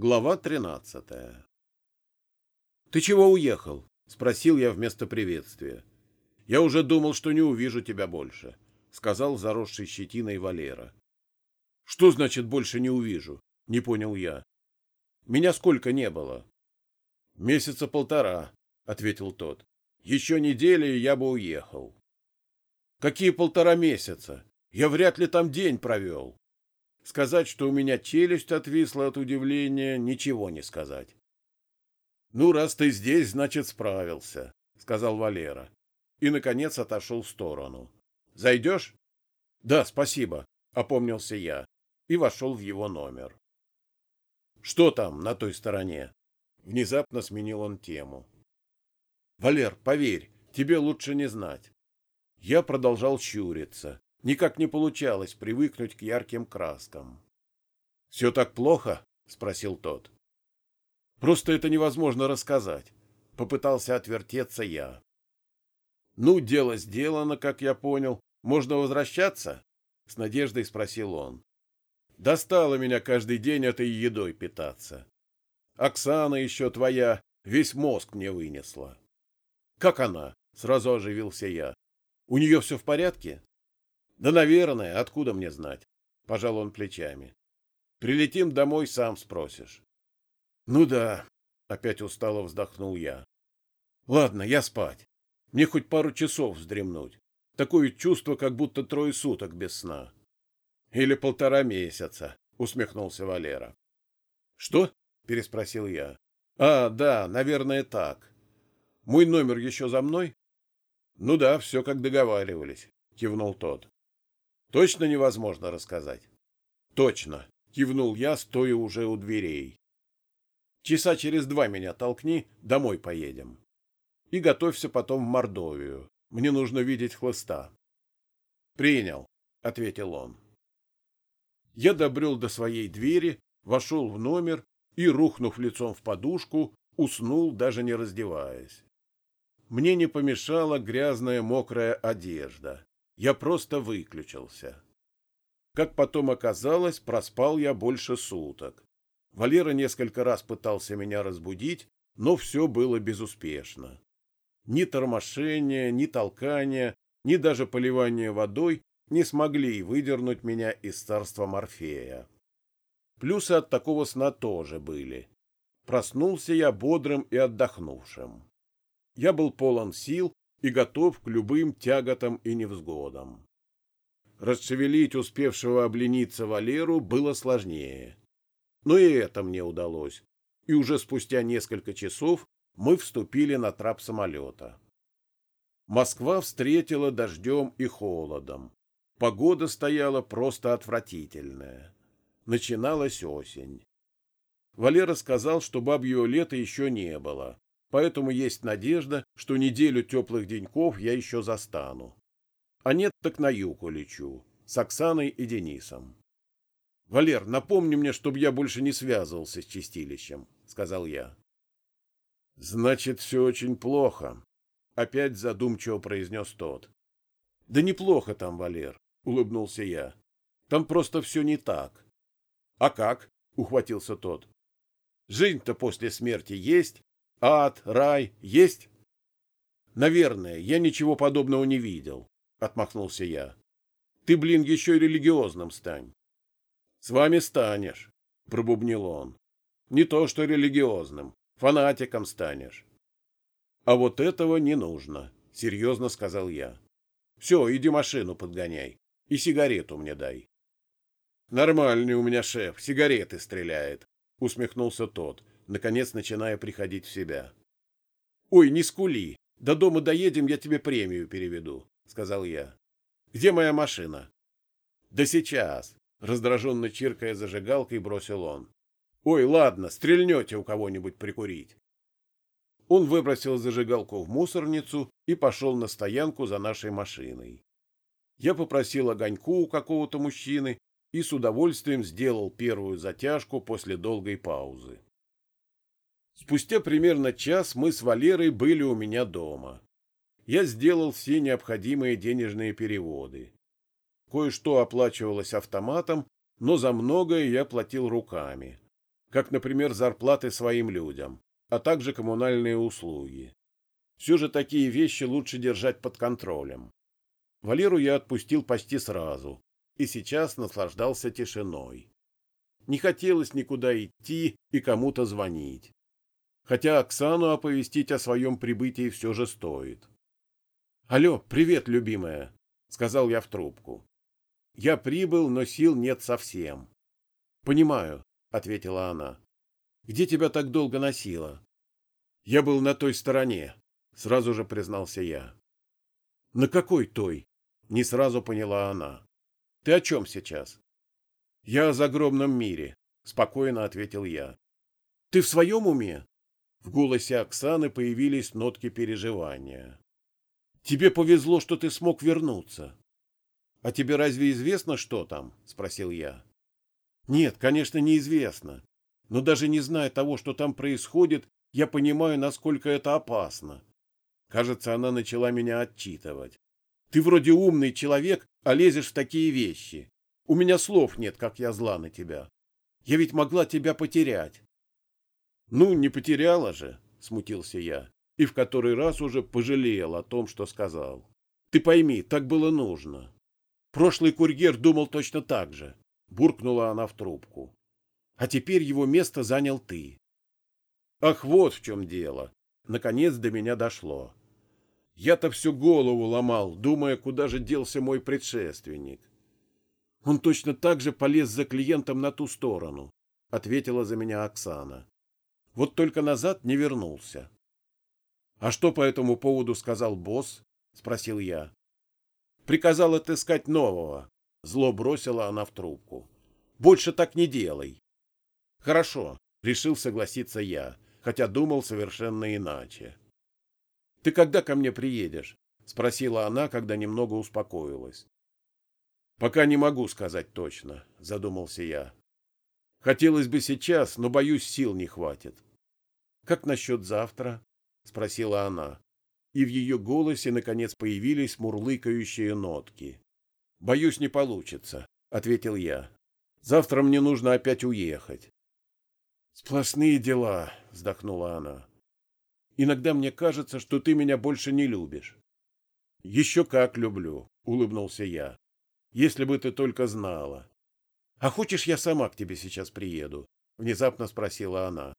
Глава тринадцатая «Ты чего уехал?» — спросил я вместо приветствия. «Я уже думал, что не увижу тебя больше», — сказал заросший щетиной Валера. «Что значит больше не увижу?» — не понял я. «Меня сколько не было?» «Месяца полтора», — ответил тот. «Еще недели, и я бы уехал». «Какие полтора месяца? Я вряд ли там день провел». Сказать, что у меня челюсть отвисла от удивления, ничего не сказать. — Ну, раз ты здесь, значит, справился, — сказал Валера. И, наконец, отошел в сторону. — Зайдешь? — Да, спасибо, — опомнился я и вошел в его номер. — Что там на той стороне? Внезапно сменил он тему. — Валер, поверь, тебе лучше не знать. Я продолжал щуриться. Никак не получалось привыкнуть к ярким краскам. — Все так плохо? — спросил тот. — Просто это невозможно рассказать. Попытался отвертеться я. — Ну, дело сделано, как я понял. Можно возвращаться? — с надеждой спросил он. — Достало меня каждый день этой едой питаться. Оксана еще твоя весь мозг мне вынесла. — Как она? — сразу оживился я. — У нее все в порядке? Да, наверное, откуда мне знать? Пожал он плечами. Прилетим домой, сам спросишь. Ну да, опять устало вздохнул я. Ладно, я спать. Мне хоть пару часов вздремнуть. Такое чувство, как будто трое суток без сна. Или полтора месяца, усмехнулся Валера. Что? переспросил я. А, да, наверное, так. Мой номер еще за мной? Ну да, все как договаривались, кивнул тот. Точно невозможно рассказать? Точно, кивнул я, стоя уже у дверей. Часа через два меня толкни, домой поедем. И готовься потом в Мордовию. Мне нужно видеть хлыста. Принял, ответил он. Я добрел до своей двери, вошел в номер и, рухнув лицом в подушку, уснул, даже не раздеваясь. Мне не помешала грязная мокрая одежда. Я просто выключился. Как потом оказалось, проспал я больше суток. Валера несколько раз пытался меня разбудить, но все было безуспешно. Ни тормошения, ни толкания, ни даже поливания водой не смогли выдернуть меня из царства Морфея. Плюсы от такого сна тоже были. Проснулся я бодрым и отдохнувшим. Я был полон сил и готов к любым тяготам и невзгодам. Расшевелить успевшего облениться Валеру было сложнее. Но и это мне удалось, и уже спустя несколько часов мы вступили на трап самолета. Москва встретила дождем и холодом. Погода стояла просто отвратительная. Начиналась осень. Валера сказал, что бабьего лета еще не было, поэтому есть надежда, что неделю теплых деньков я еще застану. А нет, так на юг улечу, с Оксаной и Денисом. — Валер, напомни мне, чтобы я больше не связывался с чистилищем, — сказал я. — Значит, все очень плохо, — опять задумчиво произнес тот. — Да неплохо там, Валер, — улыбнулся я. — Там просто все не так. — А как? — ухватился тот. — Жизнь-то после смерти есть, Ад, рай есть? Наверное, я ничего подобного не видел, отмахнулся я. Ты, блин, еще и религиозным стань. С вами станешь, пробубнил он. Не то что религиозным, фанатиком станешь. А вот этого не нужно, серьезно сказал я. Все, иди машину подгоняй и сигарету мне дай. Нормальный у меня шеф, сигареты стреляет, усмехнулся тот наконец начиная приходить в себя. — Ой, не скули. До дома доедем, я тебе премию переведу, — сказал я. — Где моя машина? — Да сейчас, — раздраженно чиркая зажигалкой, бросил он. — Ой, ладно, стрельнете у кого-нибудь прикурить. Он выбросил зажигалку в мусорницу и пошел на стоянку за нашей машиной. Я попросил огоньку у какого-то мужчины и с удовольствием сделал первую затяжку после долгой паузы. Спустя примерно час мы с Валерой были у меня дома. Я сделал все необходимые денежные переводы. Кое-что оплачивалось автоматом, но за многое я платил руками. как, например, зарплаты своим людям, а также коммунальные услуги. Все же такие вещи лучше держать под контролем. Валеру я отпустил почти сразу и сейчас наслаждался тишиной. Не хотелось никуда идти и кому-то звонить. Хотя Оксану оповестить о своем прибытии все же стоит. «Алло, привет, любимая», — сказал я в трубку. «Я прибыл, но сил нет совсем». «Понимаю», — ответила она. «Где тебя так долго носило?» «Я был на той стороне», — сразу же признался я. «На какой той?» — не сразу поняла она. «Ты о чем сейчас?» «Я о загробном мире», — спокойно ответил я. «Ты в своем уме?» В голосе Оксаны появились нотки переживания. «Тебе повезло, что ты смог вернуться». «А тебе разве известно, что там?» — спросил я. «Нет, конечно, неизвестно. Но даже не зная того, что там происходит, я понимаю, насколько это опасно. Кажется, она начала меня отчитывать. Ты вроде умный человек, а лезешь в такие вещи. У меня слов нет, как я зла на тебя. Я ведь могла тебя потерять. Ну, не потеряла же, смутился я, и в который раз уже пожалел о том, что сказал. Ты пойми, так было нужно. Прошлый курьер думал точно так же, буркнула она в трубку. А теперь его место занял ты. Ах, вот в чем дело. Наконец до меня дошло. Я-то всю голову ломал, думая, куда же делся мой предшественник. Он точно так же полез за клиентом на ту сторону, ответила за меня Оксана. Вот только назад не вернулся. А что по этому поводу сказал босс? спросил я. Приказал отыскать нового. Зло бросила она в трубку. Больше так не делай. Хорошо, решил согласиться я, хотя думал совершенно иначе. Ты когда ко мне приедешь? спросила она, когда немного успокоилась. Пока не могу сказать точно, задумался я. Хотелось бы сейчас, но боюсь, сил не хватит. Как насчет завтра? спросила она, и в ее голосе наконец появились мурлыкающие нотки. Боюсь, не получится, ответил я. Завтра мне нужно опять уехать. Сплошные дела, вздохнула она. Иногда мне кажется, что ты меня больше не любишь. Еще как люблю, улыбнулся я. Если бы ты только знала. А хочешь, я сама к тебе сейчас приеду? Внезапно спросила она.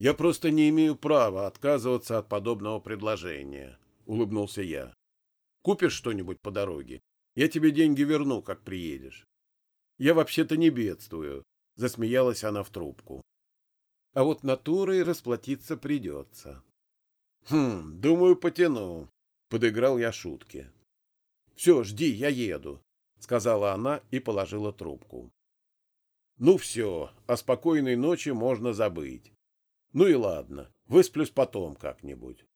Я просто не имею права отказываться от подобного предложения, улыбнулся я. Купишь что-нибудь по дороге? Я тебе деньги верну, как приедешь. Я вообще-то не бедствую, засмеялась она в трубку. А вот натурой расплатиться придется. Хм, думаю, потяну. Подыграл я шутки. Все, жди, я еду, сказала она и положила трубку. Ну все, о спокойной ночи можно забыть. Ну и ладно, высплюсь потом как-нибудь.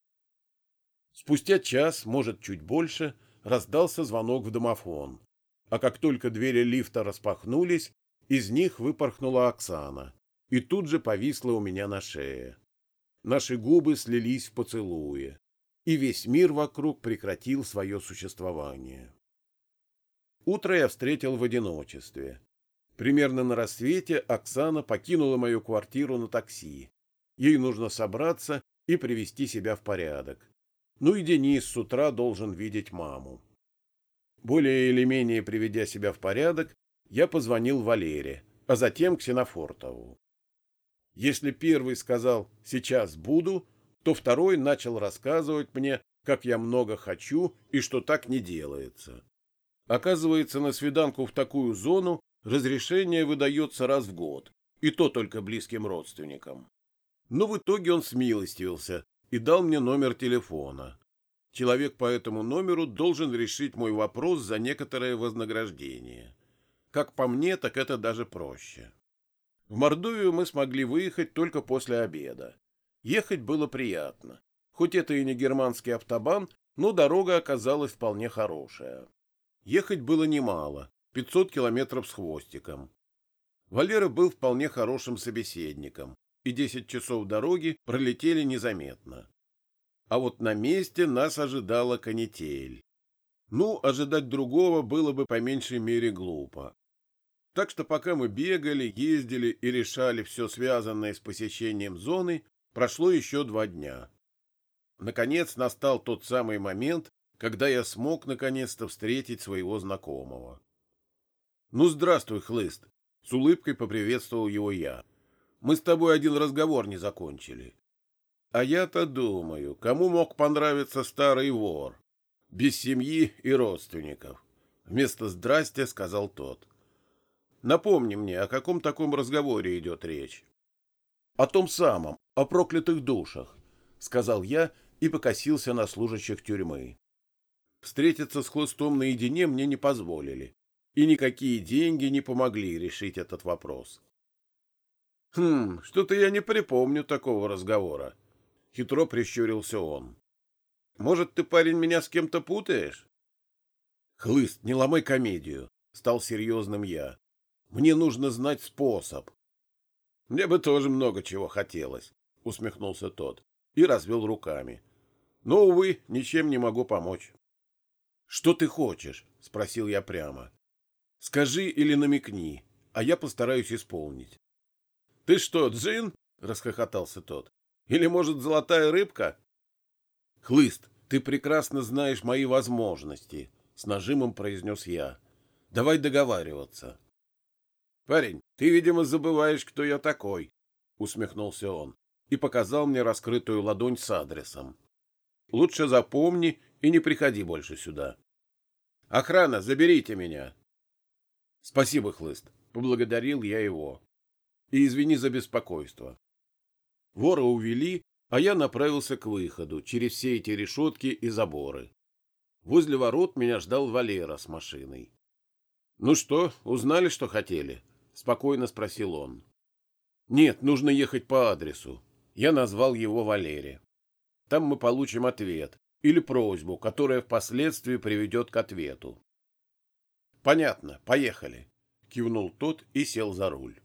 Спустя час, может, чуть больше, раздался звонок в домофон. А как только двери лифта распахнулись, из них выпорхнула Оксана и тут же повисла у меня на шее. Наши губы слились в поцелуе, и весь мир вокруг прекратил свое существование. Утро я встретил в одиночестве. Примерно на рассвете Оксана покинула мою квартиру на такси. Ей нужно собраться и привести себя в порядок. Ну и Денис с утра должен видеть маму. Более или менее приведя себя в порядок, я позвонил Валере, а затем Ксенофортову. Если первый сказал «сейчас буду», то второй начал рассказывать мне, как я много хочу и что так не делается. Оказывается, на свиданку в такую зону разрешение выдается раз в год, и то только близким родственникам. Но в итоге он смилостивился и дал мне номер телефона. Человек по этому номеру должен решить мой вопрос за некоторое вознаграждение. Как по мне, так это даже проще. В Мордовию мы смогли выехать только после обеда. Ехать было приятно. Хоть это и не германский автобан, но дорога оказалась вполне хорошая. Ехать было немало, 500 километров с хвостиком. Валера был вполне хорошим собеседником, и 10 часов дороги пролетели незаметно. А вот на месте нас ожидала канитель. Ну, ожидать другого было бы по меньшей мере глупо. Так что пока мы бегали, ездили и решали все связанное с посещением зоны, прошло еще два дня. Наконец настал тот самый момент, когда я смог наконец-то встретить своего знакомого. «Ну, здравствуй, Хлыст!» — с улыбкой поприветствовал его я. «Мы с тобой один разговор не закончили». «А я-то думаю, кому мог понравиться старый вор? Без семьи и родственников». Вместо «здрасте» сказал тот. «Напомни мне, о каком таком разговоре идет речь?» «О том самом, о проклятых душах», — сказал я и покосился на служащих тюрьмы. Встретиться с хлыстом наедине мне не позволили, и никакие деньги не помогли решить этот вопрос. «Хм, что-то я не припомню такого разговора», — хитро прищурился он. «Может, ты, парень, меня с кем-то путаешь?» «Хлыст, не ломай комедию», — стал серьезным я. «Мне нужно знать способ». «Мне бы тоже много чего хотелось», — усмехнулся тот и развел руками. «Но, увы, ничем не могу помочь». «Что ты хочешь?» — спросил я прямо. «Скажи или намекни, а я постараюсь исполнить». «Ты что, джин?» — расхохотался тот. «Или, может, золотая рыбка?» «Хлыст, ты прекрасно знаешь мои возможности», — с нажимом произнес я. «Давай договариваться». «Парень, ты, видимо, забываешь, кто я такой», — усмехнулся он и показал мне раскрытую ладонь с адресом. «Лучше запомни и не приходи больше сюда». Охрана, заберите меня. Спасибо, Хлыст. Поблагодарил я его. И извини за беспокойство. Вора увели, а я направился к выходу через все эти решетки и заборы. Возле ворот меня ждал Валера с машиной. — Ну что, узнали, что хотели? — спокойно спросил он. — Нет, нужно ехать по адресу. Я назвал его Валере. Там мы получим ответ, или просьбу, которая впоследствии приведет к ответу. «Понятно, поехали», — кивнул тот и сел за руль.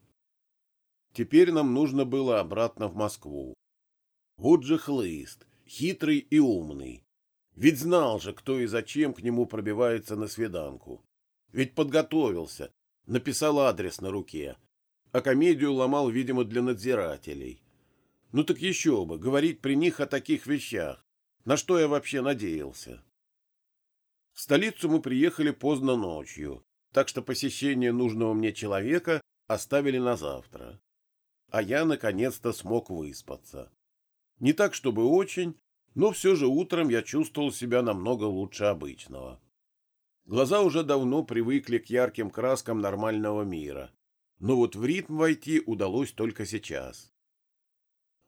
Теперь нам нужно было обратно в Москву. Вот же хлыст, хитрый и умный. Ведь знал же, кто и зачем к нему пробивается на свиданку. Ведь подготовился, написал адрес на руке, а комедию ломал, видимо, для надзирателей. Ну так еще бы, говорить при них о таких вещах. На что я вообще надеялся? В столицу мы приехали поздно ночью, так что посещение нужного мне человека оставили на завтра. А я наконец-то смог выспаться. Не так, чтобы очень, но все же утром я чувствовал себя намного лучше обычного. Глаза уже давно привыкли к ярким краскам нормального мира, но вот в ритм войти удалось только сейчас.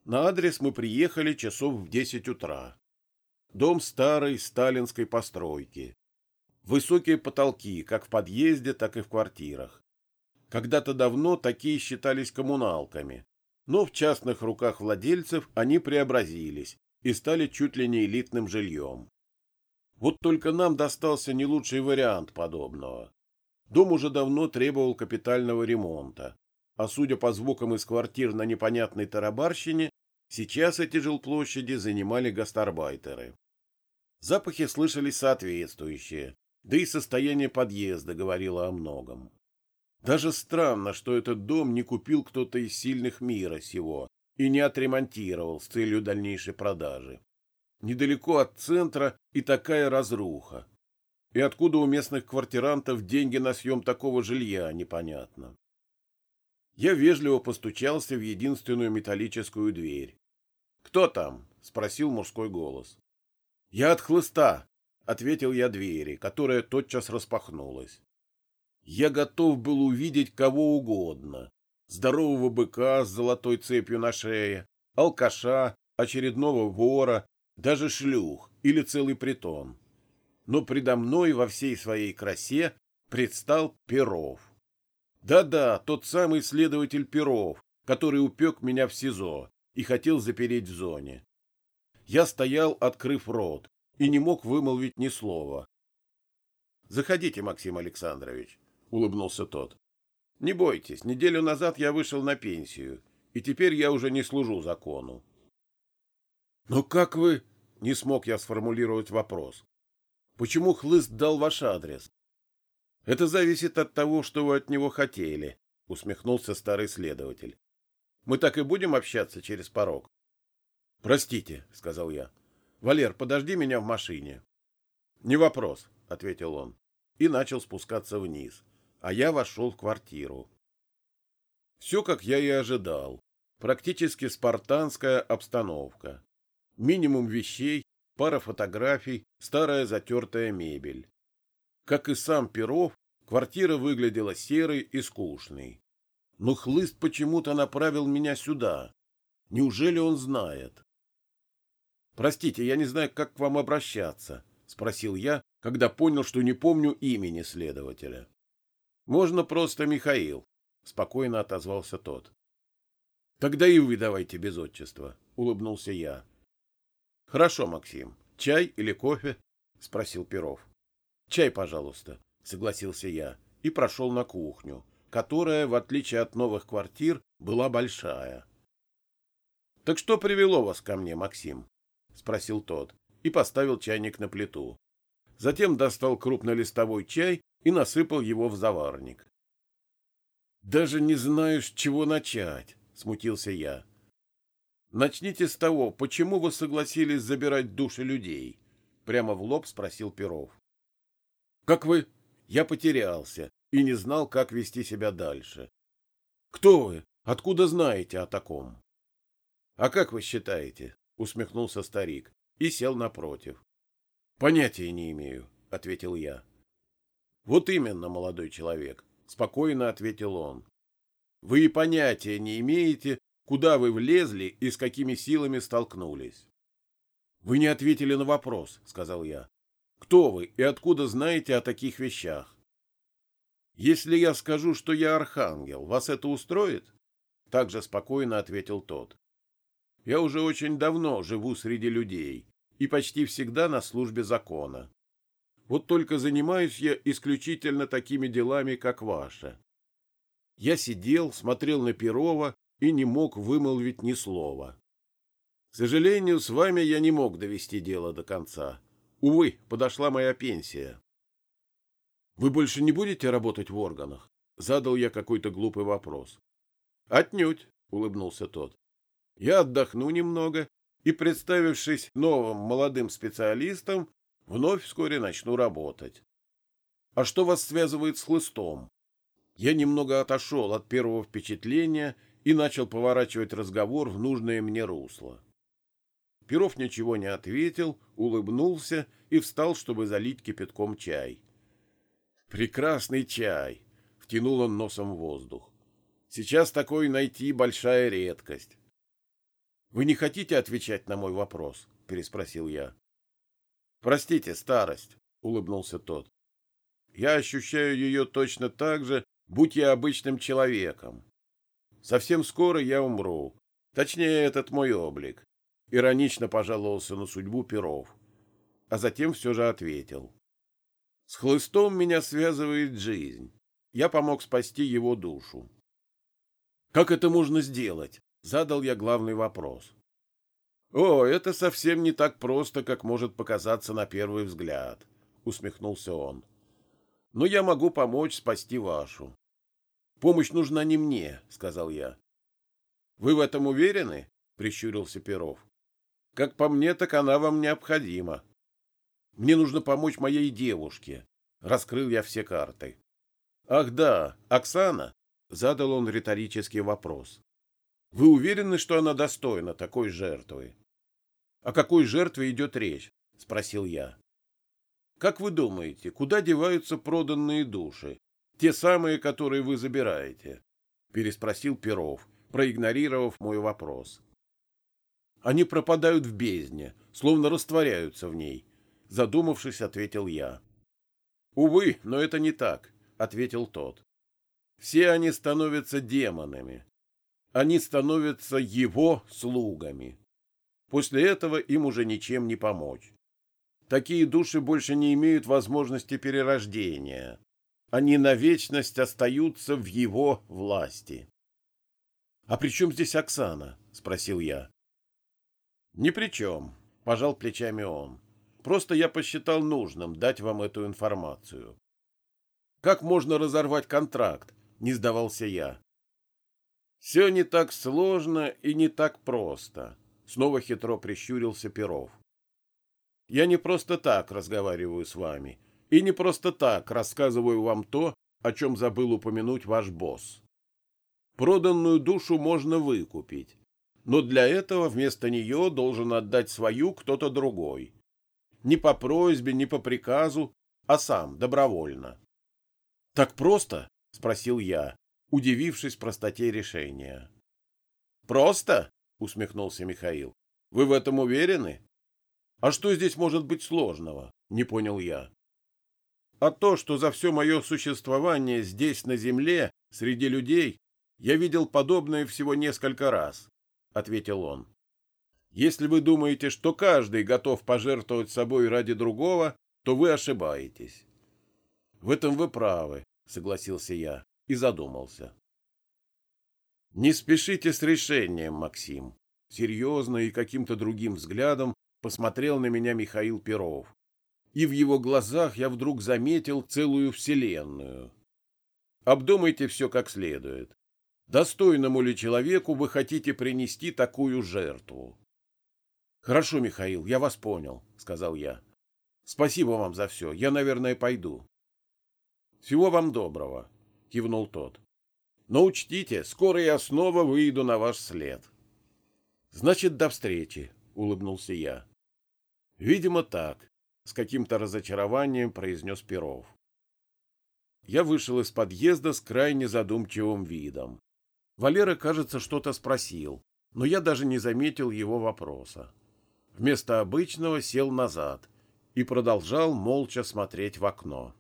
На адрес мы приехали часов в десять утра. Дом старой сталинской постройки. Высокие потолки, как в подъезде, так и в квартирах. Когда-то давно такие считались коммуналками, но в частных руках владельцев они преобразились и стали чуть ли не элитным жильем. Вот только нам достался не лучший вариант подобного. Дом уже давно требовал капитального ремонта, а судя по звукам из квартир на непонятной тарабарщине, сейчас эти жилплощади занимали гастарбайтеры. Запахи слышались соответствующие, да и состояние подъезда говорило о многом. Даже странно, что этот дом не купил кто-то из сильных мира сего и не отремонтировал с целью дальнейшей продажи. Недалеко от центра и такая разруха. И откуда у местных квартирантов деньги на съем такого жилья, непонятно. Я вежливо постучался в единственную металлическую дверь. «Кто там?» — спросил мужской голос. «Я от хлыста», — ответил я двери, которая тотчас распахнулась. Я готов был увидеть кого угодно. Здорового быка с золотой цепью на шее, алкаша, очередного вора, даже шлюх или целый притон. Но предо мной во всей своей красе предстал Перов. Да-да, тот самый следователь Перов, который упек меня в СИЗО и хотел запереть в зоне. Я стоял, открыв рот, и не мог вымолвить ни слова. «Заходите, Максим Александрович», — улыбнулся тот. «Не бойтесь, неделю назад я вышел на пенсию, и теперь я уже не служу закону». «Но как вы...» — не смог я сформулировать вопрос. «Почему хлыст дал ваш адрес?» — Это зависит от того, что вы от него хотели, — усмехнулся старый следователь. — Мы так и будем общаться через порог? — Простите, — сказал я. — Валер, подожди меня в машине. — Не вопрос, — ответил он и начал спускаться вниз, а я вошел в квартиру. Все, как я и ожидал. Практически спартанская обстановка. Минимум вещей, пара фотографий, старая затертая мебель. Как и сам Перов, квартира выглядела серой и скучной. Но хлыст почему-то направил меня сюда. Неужели он знает? «Простите, я не знаю, как к вам обращаться», — спросил я, когда понял, что не помню имени следователя. «Можно просто Михаил», — спокойно отозвался тот. «Тогда и вы давайте без отчества», — улыбнулся я. «Хорошо, Максим. Чай или кофе?» — спросил Перов. «Чай, пожалуйста», — согласился я и прошел на кухню, которая, в отличие от новых квартир, была большая. «Так что привело вас ко мне, Максим?» — спросил тот и поставил чайник на плиту. Затем достал крупнолистовой чай и насыпал его в заварник. «Даже не знаю, с чего начать», — смутился я. «Начните с того, почему вы согласились забирать души людей?» — прямо в лоб спросил Перов. «Как вы?» Я потерялся и не знал, как вести себя дальше. «Кто вы? Откуда знаете о таком?» «А как вы считаете?» — усмехнулся старик и сел напротив. Понятия не имею, ответил я. Вот именно, молодой человек, спокойно ответил он. Вы и понятия не имеете, куда вы влезли и с какими силами столкнулись. Вы не ответили на вопрос, сказал я. Кто вы и откуда знаете о таких вещах? Если я скажу, что я архангел, вас это устроит? Также спокойно ответил тот. Я уже очень давно живу среди людей и почти всегда на службе закона. Вот только занимаюсь я исключительно такими делами, как ваша. Я сидел, смотрел на Перова и не мог вымолвить ни слова. К сожалению, с вами я не мог довести дело до конца. Увы, подошла моя пенсия. Вы больше не будете работать в органах? Задал я какой-то глупый вопрос. Отнюдь, улыбнулся тот. Я отдохну немного и, представившись новым молодым специалистом, вновь вскоре начну работать. А что вас связывает с хлыстом? Я немного отошел от первого впечатления и начал поворачивать разговор в нужное мне русло. Перов ничего не ответил, улыбнулся и встал, чтобы залить кипятком чай. «Прекрасный чай!» — втянул он носом в воздух. «Сейчас такой найти большая редкость. Вы не хотите отвечать на мой вопрос? переспросил я. Простите, старость, улыбнулся тот. Я ощущаю ее точно так же, будь я обычным человеком. Совсем скоро я умру. Точнее, этот мой облик. Иронично пожаловался на судьбу перов. А затем все же ответил. С хлыстом меня связывает жизнь. Я помог спасти его душу. Как это можно сделать? Задал я главный вопрос. «О, это совсем не так просто, как может показаться на первый взгляд», — усмехнулся он. «Но я могу помочь спасти вашу». «Помощь нужна не мне», — сказал я. «Вы в этом уверены?» — прищурился Перов. «Как по мне, так она вам необходима. Мне нужно помочь моей девушке», — раскрыл я все карты. «Ах да, Оксана?» — задал он риторический вопрос. Вы уверены, что она достойна такой жертвы? — О какой жертве идет речь? — спросил я. — Как вы думаете, куда деваются проданные души? Те самые, которые вы забираете? — переспросил Перов, проигнорировав мой вопрос. — Они пропадают в бездне, словно растворяются в ней. Задумавшись, ответил я. — Увы, но это не так, — ответил тот. Все они становятся демонами, они становятся его слугами. После этого им уже ничем не помочь. Такие души больше не имеют возможности перерождения. Они на вечность остаются в его власти. — А при чем здесь Оксана? — спросил я. — Ни при чем, — пожал плечами он. — Просто я посчитал нужным дать вам эту информацию. Как можно разорвать контракт? Не сдавался я. Все не так сложно и не так просто. Снова хитро прищурился Перов. Я не просто так разговариваю с вами. И не просто так рассказываю вам то, о чем забыл упомянуть ваш босс. Проданную душу можно выкупить, но для этого вместо нее должен отдать свою кто-то другой. Не по просьбе, не по приказу, а сам, добровольно. — Так просто? — спросил я, удивившись простоте решения. — Просто? — усмехнулся Михаил. — Вы в этом уверены? — А что здесь может быть сложного? — не понял я. — А то, что за все мое существование здесь, на земле, среди людей, я видел подобное всего несколько раз, — ответил он. Если вы думаете, что каждый готов пожертвовать собой ради другого, то вы ошибаетесь. В этом вы правы, согласился я и задумался. Не спешите с решением, Максим. Серьезно и каким-то другим взглядом посмотрел на меня Михаил Перов. И в его глазах я вдруг заметил целую вселенную. Обдумайте все как следует. Достойному ли человеку вы хотите принести такую жертву? — Хорошо, Михаил, я вас понял, — сказал я. — Спасибо вам за все. Я, наверное, пойду. — Всего вам доброго, — кивнул тот. — Но учтите, скоро я снова выйду на ваш след. — Значит, до встречи, — улыбнулся я. — Видимо, так, — с каким-то разочарованием произнес Перов. Я вышел из подъезда с крайне задумчивым видом. Валера, кажется, что-то спросил, но я даже не заметил его вопроса вместо обычного сел назад и продолжал молча смотреть в окно.